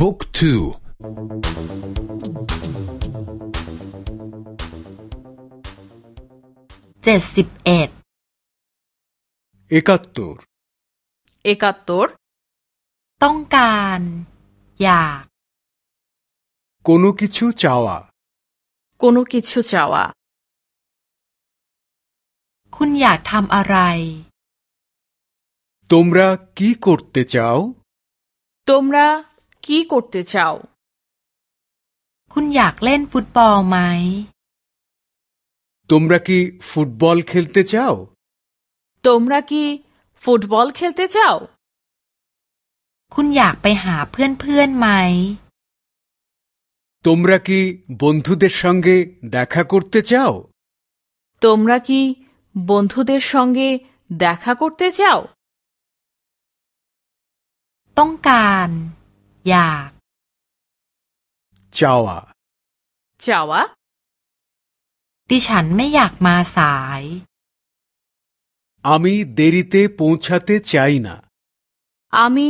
บุ๊กทูเจ็ดสิบเอ็ด একাত্তর เอกาต ต้องการ อยาก কোনো কিছু চাওয়া কোনো কিছু চাওয়া คุณอยากทำอะไร তোমরা কি করতে চাও তোমরা কি করতে চাও คุณอยากเล่นฟุตบอลไหม তোমরা কি ফুটবল খেলতে চাও তোমরা কি ফুটবল খেলতে চাও คุณอยากไปหาเพื่อนๆไหม তোমরা কি বন্ধুদের সঙ্গে দেখা করতে চাও তোমরা কি বন্ধুদের সঙ্গে দেখা করতে চাও ต้องการ อยาก চাওয়া চাওয়া ดิฉันไม่อยากมาสาย আমি দেরিতে পৌঁছাতে চাই না আমি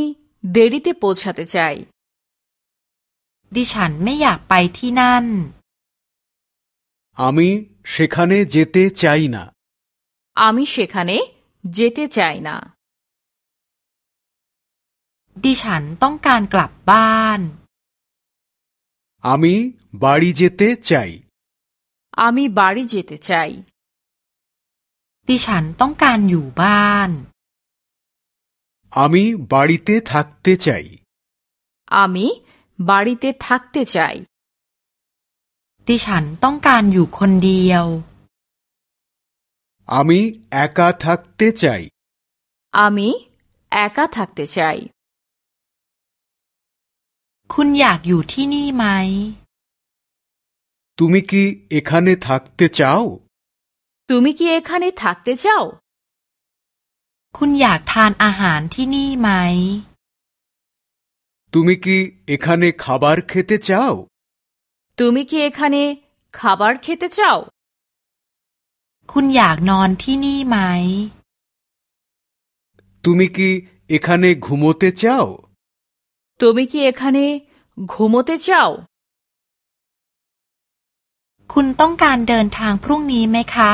দেরিতে পৌঁছাতে চাই ดิฉันไม่อยากไปที่นั่น আমি সেখানে যেতে চাই না আমি সেখানে যেতে চাই না ดิฉันต้องการกลับบ้าน আমি বাড়ি যেতে চাই আমি বাড়ি যেতে চাই ดิฉันต้องการอยู่บ้าน আমি বাড়িতে থাকতে চাই আমি বাড়িতে থাকতে চাই ดิฉันต้องการอยู่คนเดียว আমি একা থাকতে চাই আমি একা থাকতে চাই คุณอยากอยู่ที่นี่ไหม তুমি কি এখানে থাকতে চাও তুমি কি এখানে থাকতে চাও คุณอยากทานอาหารที่นี่ไหม তুমি কি এখানে খাবার খেতে চাও তুমি কি এখানে খাবার খেতে চাও คุณอยากนอนที่นี่ไหม তুমি কি এখানে ঘুমোতে চাও তুমি কি এখানে ঘুমোতে চাও คุณต้องการเดินทางพรุ่งนี้ไหมคะ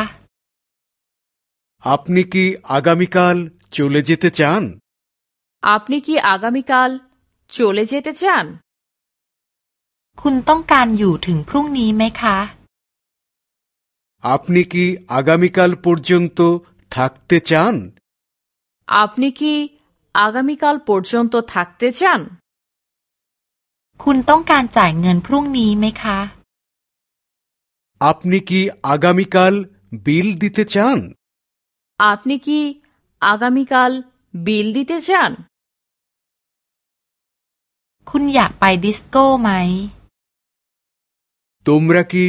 আপনি কি আগামীকাল চলে যেতে চান আপনি কি আগামীকাল চলে যেতে চান คุณต้องการอยู่ถึงพรุ่งนี้ไหมคะ আপনি কি আগামীকাল পর্যন্ত থাকতে চান আপনি কি আগামীকাল পর্যন্ত থাকতে চান คุณต้องการจ่ายเงินพรุ่งนี้ไหมคะ আপনি কি আগামীকাল বিল দিতে চান আপনি কি আগামীকাল বিল দিতে চান คุณอยากไปดิสโก้ไหม তোমরা কি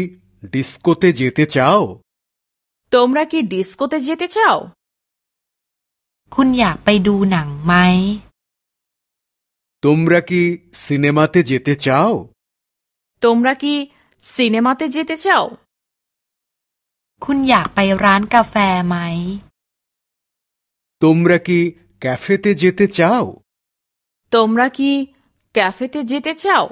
ডিস্কোতে যেতে চাও তোমরা কি ডিস্কোতে যেতে চাও คุณอยากไปดูหนังไหม তোমরা কি সিনেমাতে যেতে চাও তোমরা কি সিনেমাতে যেতে চাও คุณอยากไปร้านกาแฟไหม তোমরা কি ক্যাফেতে যেতে চাও তোমরা কি ক্যাফেতে যেতে চাও